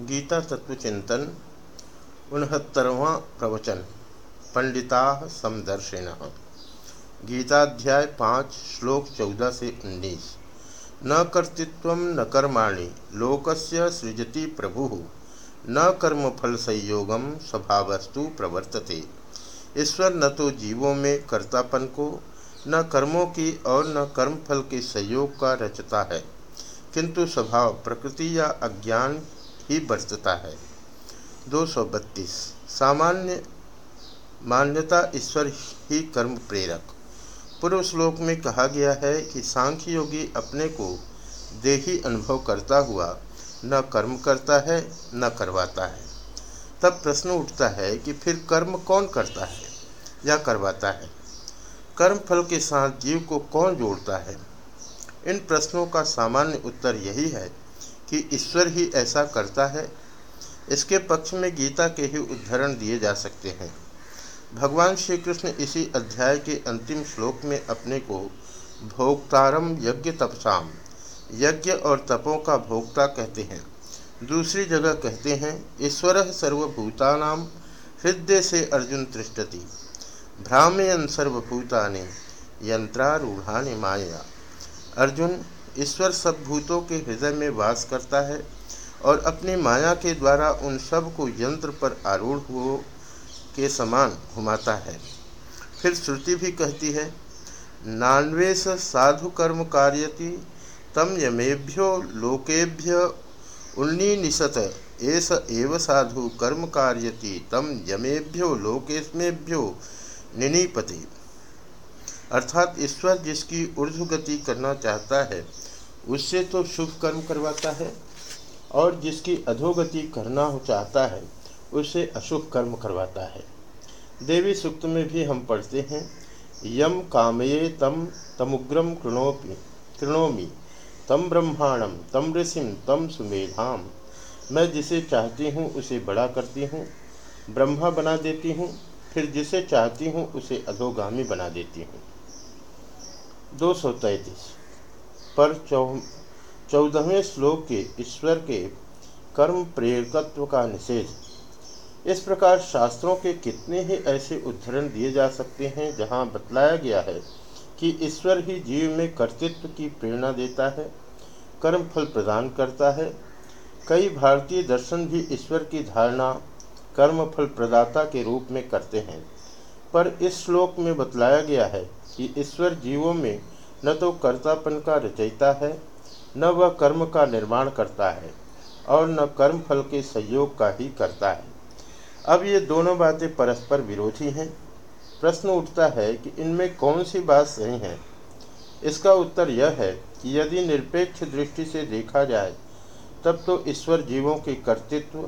गीता तत्व चिंतन, उनहत्तरवा प्रवचन, पंडिता समदर्शिन। गीताध्याय पाँच, श्लोक चौदह से उन्नीस। न कर्तृत्व न कर्माणि, लोकस्य सृजति प्रभु। न कर्मफल संयोगम स्वभावस्तु प्रवर्तते। ईश्वर न तो जीवों में कर्तापन को, न कर्मों की और न कर्मफल के संयोग का रचता है। किंतु स्वभाव, प्रकृति या अज्ञान ही बरतता है। 232 सामान्य, मान्यता ईश्वर ही कर्म प्रेरक। पूर्व श्लोक में कहा गया है कि सांख्य योगी अपने को देही अनुभव करता हुआ न कर्म करता है, न करवाता है। तब प्रश्न उठता है कि फिर कर्म कौन करता है या करवाता है? कर्म फल के साथ जीव को कौन जोड़ता है? इन प्रश्नों का सामान्य उत्तर यही है कि ईश्वर ही ऐसा करता है, इसके पक्ष में गीता के ही उदाहरण दिए जा सकते हैं। भगवान श्री कृष्ण इसी अध्याय के अंतिम श्लोक में अपने को भोक्तारम यज्ञ तपसाम। यज्ञ और तपों का भोक्ता कहते हैं। दूसरी जगह कहते हैं, ईश्वर सर्वभूतानाम हृदय से अर्जुन तृष्टति भ्रामयन सर्वभूतानि यंत्रारूढ़ानि माया अर्जुन ईश्वर सब भूतों के हृदय में वास करता है और अपनी माया के द्वारा उन सबको यंत्र पर आरूढ़ हो के समान घुमाता है। फिर श्रुति भी कहती है नान्वेश साधु कर्म कार्यति तम यमेभ्यो लोकेभ्य उन्नीनिशत एस एव साधु कर्म कार्यति तम यमेभ्यो लोकेस्मेभ्यो निनीपति। अर्थात ईश्वर जिसकी ऊर्धगति करना चाहता है उससे तो शुभ कर्म करवाता है और जिसकी अधोगति करना हो चाहता है उससे अशुभ कर्म करवाता है। देवी सूक्त में भी हम पढ़ते हैं, यम कामये तम तमुग्रम कृणोपि कृणोमी, तम ब्रह्मांडम तम ऋषिम तम सुमेधाम। मैं जिसे चाहती हूँ, उसे बड़ा करती हूँ, ब्रह्मा बना देती हूँ, फिर जिसे चाहती हूँ, उसे अधोगामी बना देती हूँ। दो सौ तैतीस। पर चौ, चौदहवें श्लोक के ईश्वर के कर्म प्रेरकत्व का निषेध। इस प्रकार शास्त्रों के कितने ही ऐसे उद्धरण दिए जा सकते हैं, जहाँ बतलाया गया है कि ईश्वर ही जीव में कर्तृत्व की प्रेरणा देता है, कर्म फल प्रदान करता है। कई भारतीय दर्शन भी ईश्वर की धारणा कर्म फल प्रदाता के रूप में करते हैं। पर इस श्लोक में बतलाया गया है कि ईश्वर जीवों में न तो कर्तापन का रचयिता है, न वह कर्म का निर्माण करता है, और न कर्म फल के सहयोग का ही करता है। अब ये दोनों बातें परस्पर विरोधी हैं। प्रश्न उठता है कि इनमें कौन सी बात सही है? इसका उत्तर यह है कि यदि निरपेक्ष दृष्टि से देखा जाए, तब तो ईश्वर जीवों के कर्तृत्व,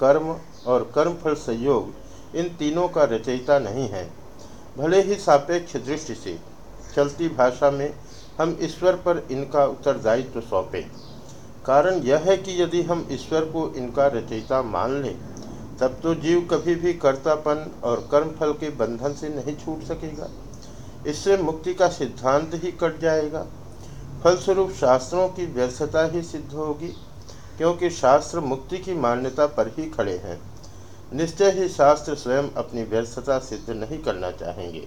कर्म और कर्मफल संयोग इन तीनों का रचयिता नहीं है, भले ही सापेक्ष दृष्टि से। चलती भाषा में हम ईश्वर पर इनका उत्तरदायित्व सौंपें। कारण यह है कि यदि हम ईश्वर को इनका रचयिता मान लें, तब तो जीव कभी भी कर्तापन और कर्मफल के बंधन से नहीं छूट सकेगा। इससे मुक्ति का सिद्धांत ही कट जाएगा। फलस्वरूप शास्त्रों की व्यर्थता ही सिद्ध होगी, क्योंकि शास्त्र मुक्ति की मान्यता पर ही खड़े हैं। निश्चय ही शास्त्र स्वयं अपनी व्यर्थता सिद्ध नहीं करना चाहेंगे।